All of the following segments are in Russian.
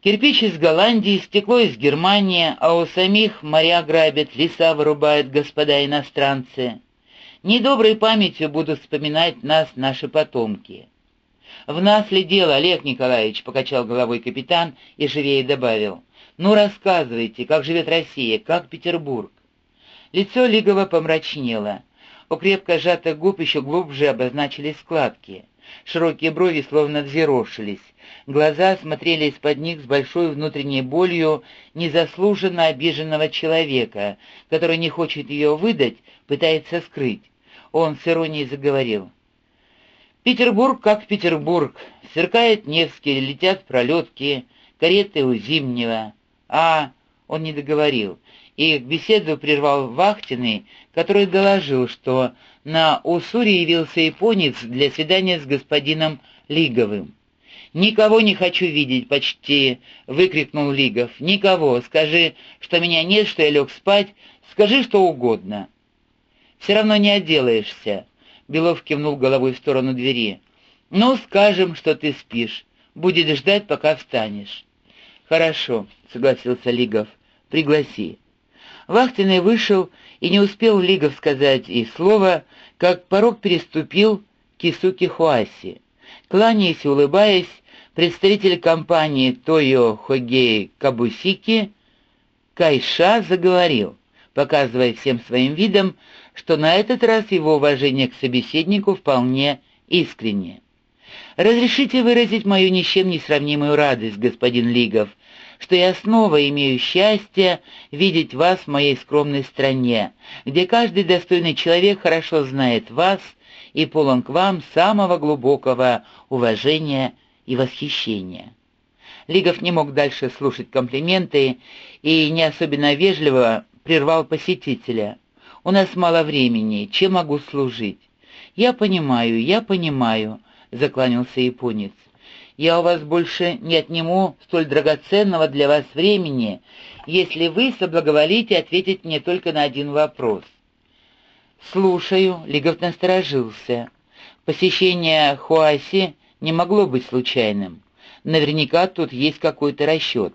Кирпич из Голландии, стекло из Германии, а у самих моря грабят, леса вырубают господа иностранцы. Недоброй памятью будут вспоминать нас наши потомки. «В нас ли дело, Олег Николаевич?» — покачал головой капитан и живее добавил. «Ну, рассказывайте, как живет Россия, как Петербург?» Лицо Лигова помрачнело. У крепко сжатых губ еще глубже обозначились складки. Широкие брови словно взъерошились. Глаза смотрели из-под них с большой внутренней болью незаслуженно обиженного человека, который не хочет ее выдать, пытается скрыть. Он с иронией заговорил. «Петербург как Петербург. Сверкает Невский, летят пролетки, кареты у Зимнего. А...» — он не договорил. Их беседу прервал Вахтиный, который доложил, что на Уссуре явился японец для свидания с господином Лиговым. «Никого не хочу видеть, почти!» — выкрикнул Лигов. «Никого! Скажи, что меня нет, что я лег спать, скажи что угодно!» «Все равно не отделаешься!» — Белов кивнул головой в сторону двери. «Ну, скажем, что ты спишь. Будет ждать, пока встанешь». «Хорошо», — согласился Лигов. «Пригласи». Вахтенный вышел и не успел Лигов сказать и слова, как порог переступил Кисуки Хуаси. Кланяясь и улыбаясь, представитель компании Тойо Хогей Кабусики Кайша заговорил, показывая всем своим видом, что на этот раз его уважение к собеседнику вполне искренне. «Разрешите выразить мою ни чем не сравнимую радость, господин Лигов, что я снова имею счастье видеть вас в моей скромной стране, где каждый достойный человек хорошо знает вас и полон к вам самого глубокого уважения и восхищения. Лигов не мог дальше слушать комплименты и не особенно вежливо прервал посетителя. «У нас мало времени, чем могу служить?» «Я понимаю, я понимаю», — закланялся японец. «Я у вас больше не отниму столь драгоценного для вас времени, если вы соблаговолите ответить мне только на один вопрос. «Слушаю», — Лигов насторожился. Посещение Хуаси не могло быть случайным. Наверняка тут есть какой-то расчет.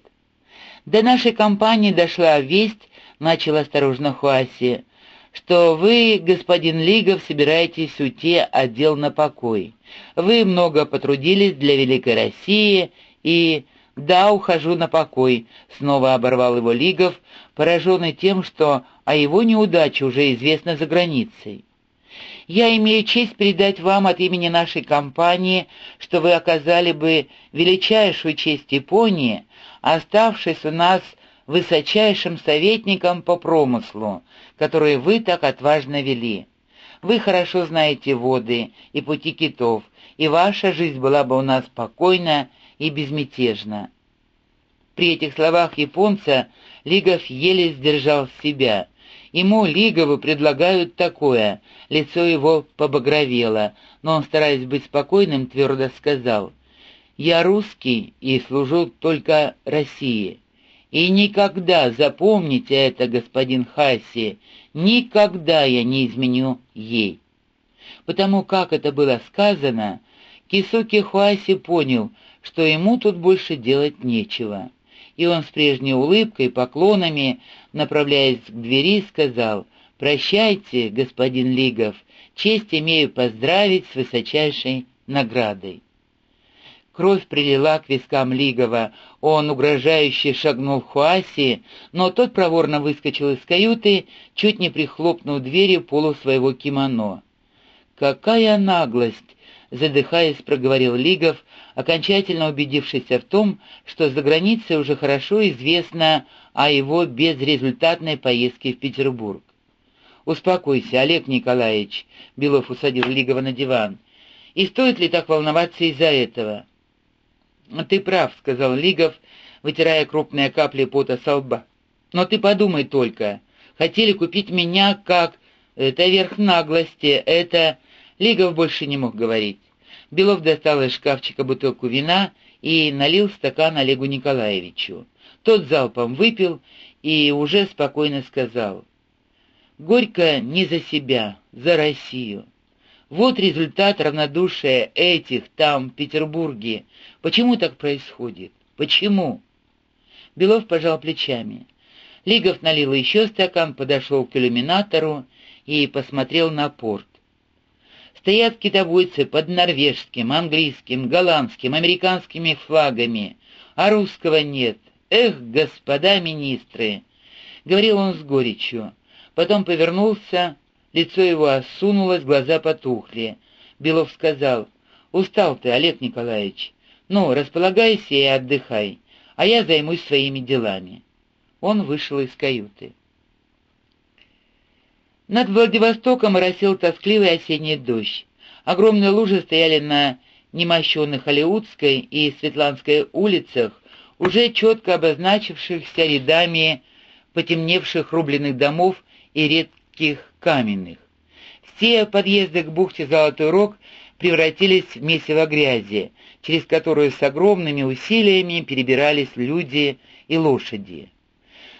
До нашей компании дошла весть, начал осторожно Хуаси, что вы, господин Лигов, собираетесь уйти отдел на покой. Вы много потрудились для Великой России и... «Да, ухожу на покой», — снова оборвал его Лигов, пораженный тем, что о его неудаче уже известно за границей. «Я имею честь передать вам от имени нашей компании, что вы оказали бы величайшую честь Японии, оставшись у нас высочайшим советником по промыслу, который вы так отважно вели. Вы хорошо знаете воды и пути китов, и ваша жизнь была бы у нас спокойна и безмятежна. При этих словах японца Лигов еле сдержал себя. Ему, Лигову, предлагают такое. Лицо его побагровело, но он, стараясь быть спокойным, твердо сказал, «Я русский и служу только России. И никогда, запомните это, господин Хаси, никогда я не изменю ей». Потому как это было сказано, Кисуки Хуаси понял, что ему тут больше делать нечего. И он с прежней улыбкой, поклонами, направляясь к двери, сказал «Прощайте, господин Лигов, честь имею поздравить с высочайшей наградой». Кровь прилила к вискам Лигова. Он угрожающе шагнул в Хуаси, но тот проворно выскочил из каюты, чуть не прихлопнув дверью полу своего кимоно. «Какая наглость!» — задыхаясь, проговорил Лигов, окончательно убедившись в том, что за границей уже хорошо известно о его безрезультатной поездке в Петербург. «Успокойся, Олег Николаевич», — Белов усадил Лигова на диван. «И стоит ли так волноваться из-за этого?» «Ты прав», — сказал Лигов, вытирая крупные капли пота со лба. «Но ты подумай только. Хотели купить меня как... Это верх наглости, это...» Лигов больше не мог говорить. Белов достал из шкафчика бутылку вина и налил стакан Олегу Николаевичу. Тот залпом выпил и уже спокойно сказал. «Горько не за себя, за Россию. Вот результат равнодушия этих там, в Петербурге. Почему так происходит? Почему?» Белов пожал плечами. Лигов налил еще стакан, подошел к иллюминатору и посмотрел на порт. Стоят китобойцы под норвежским, английским, голландским, американскими флагами, а русского нет. Эх, господа министры!» — говорил он с горечью. Потом повернулся, лицо его осунулось, глаза потухли. Белов сказал, «Устал ты, Олег Николаевич. Ну, располагайся и отдыхай, а я займусь своими делами». Он вышел из каюты. Над Владивостоком моросил тоскливый осенний дождь. Огромные лужи стояли на немощенных Алиутской и Светланской улицах, уже четко обозначившихся рядами потемневших рубленых домов и редких каменных. Все подъезды к бухте Золотой Рог превратились в месиво грязи, через которую с огромными усилиями перебирались люди и лошади.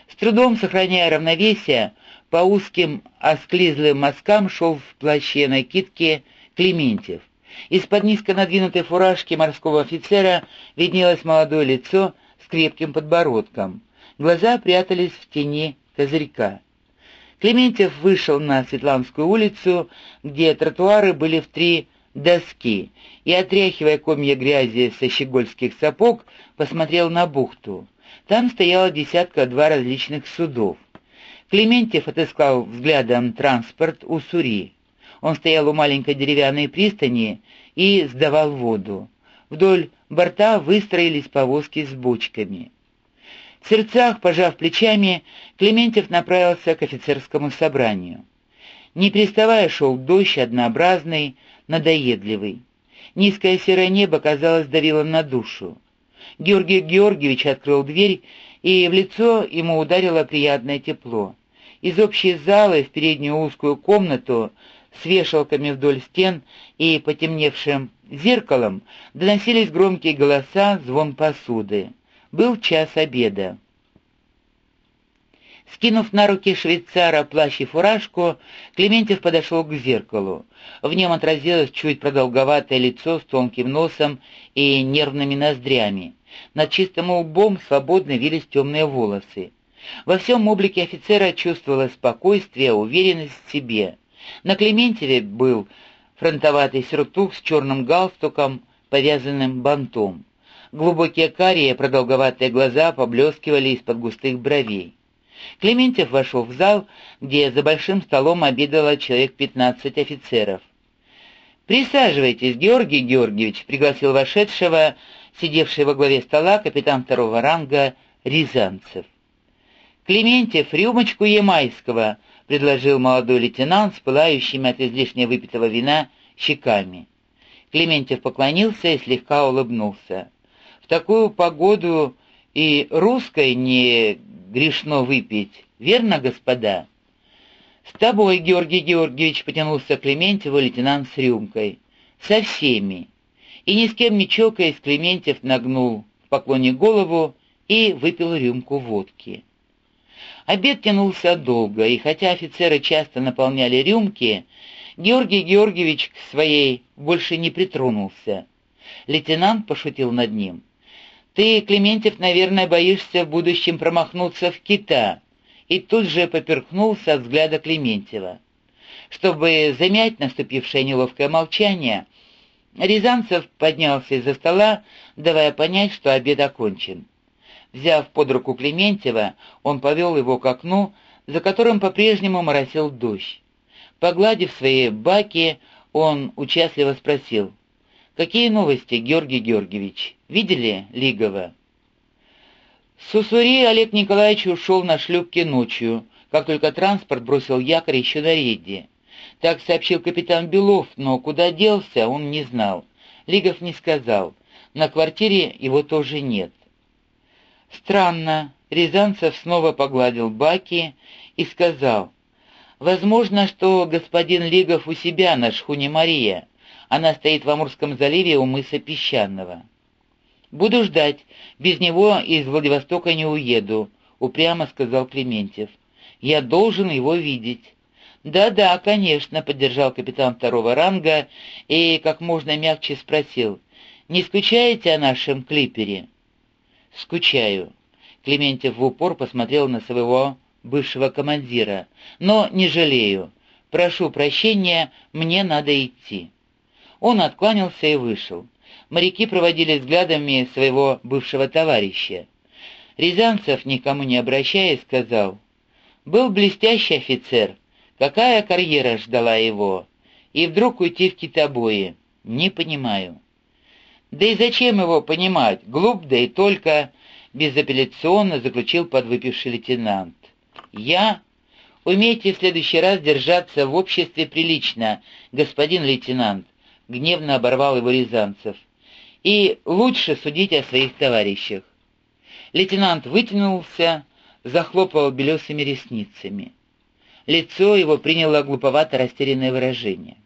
С трудом сохраняя равновесие, по узким осклизлым мазкам шел в плаще накидки Клементьев. Из-под низко надвинутой фуражки морского офицера виднелось молодое лицо с крепким подбородком. Глаза прятались в тени козырька. Клементьев вышел на Светланскую улицу, где тротуары были в три доски, и, отряхивая комья грязи со щегольских сапог, посмотрел на бухту. Там стояло десятка-два различных судов. Клементьев отыскал взглядом транспорт у Сури. Он стоял у маленькой деревянной пристани и сдавал воду. Вдоль борта выстроились повозки с бочками. В сердцах, пожав плечами, Клементьев направился к офицерскому собранию. Не переставая шел дождь, однообразный, надоедливый. Низкое серое небо, казалось, давило на душу. Георгий Георгиевич открыл дверь, и в лицо ему ударило приятное тепло. Из общей залы в переднюю узкую комнату с вешалками вдоль стен и потемневшим зеркалом доносились громкие голоса, звон посуды. Был час обеда. Скинув на руки швейцара плащ и фуражку, Клементьев подошел к зеркалу. В нем отразилось чуть продолговатое лицо с тонким носом и нервными ноздрями. Над чистым лбом свободно вились темные волосы. Во всем облике офицера чувствовалось спокойствие, уверенность в себе. На Клементьеве был фронтоватый сюртук с черным галстуком, повязанным бантом. Глубокие карие, продолговатые глаза поблескивали из-под густых бровей. Клементьев вошел в зал, где за большим столом обедало человек пятнадцать офицеров. «Присаживайтесь, Георгий Георгиевич», — пригласил вошедшего, сидевший во главе стола капитан второго ранга Рязанцев. «Клементьев, рюмочку ямайского», — предложил молодой лейтенант с пылающими от излишне выпитого вина щеками. Клементьев поклонился и слегка улыбнулся. «В такую погоду и русской не грешно выпить, верно, господа?» «С тобой, Георгий Георгиевич», — потянулся Клементьеву лейтенант с рюмкой. «Со всеми». И ни с кем не чокаясь, Клементьев нагнул в поклоне голову и выпил рюмку водки. Обед тянулся долго, и хотя офицеры часто наполняли рюмки, Георгий Георгиевич к своей больше не притронулся. Лейтенант пошутил над ним. «Ты, Клементьев, наверное, боишься в будущем промахнуться в кита», и тут же поперхнулся от взгляда Клементьева. Чтобы замять наступившее неловкое молчание, Рязанцев поднялся из-за стола, давая понять, что обед окончен. Взяв под руку Клементьева, он повел его к окну, за которым по-прежнему моросил дождь. Погладив свои баки, он участливо спросил, «Какие новости, Георгий Георгиевич? Видели Лигова?» С Уссури Олег Николаевич ушел на шлюпке ночью, как только транспорт бросил якорь еще на рейде. Так сообщил капитан Белов, но куда делся, он не знал. Лигов не сказал. На квартире его тоже нет. Странно. Рязанцев снова погладил Баки и сказал, «Возможно, что господин Лигов у себя на шхуне Мария. Она стоит в Амурском заливе у мыса Песчаного». «Буду ждать. Без него из Владивостока не уеду», — упрямо сказал Клементьев. «Я должен его видеть». «Да-да, конечно», — поддержал капитан второго ранга и как можно мягче спросил. «Не скучаете о нашем клипере?» «Скучаю». Клементьев в упор посмотрел на своего бывшего командира. «Но не жалею. Прошу прощения, мне надо идти». Он откланялся и вышел. Моряки проводили взглядами своего бывшего товарища. Рязанцев, никому не обращаясь, сказал, «Был блестящий офицер. Какая карьера ждала его? И вдруг уйти в китобои? Не понимаю». «Да и зачем его понимать? Глуп, да и только...» безапелляционно заключил подвыпивший лейтенант. «Я? Умейте в следующий раз держаться в обществе прилично, господин лейтенант», — гневно оборвал его Рязанцев. «И лучше судить о своих товарищах». Лейтенант вытянулся, захлопал белесыми ресницами. Лицо его приняло глуповато растерянное выражение.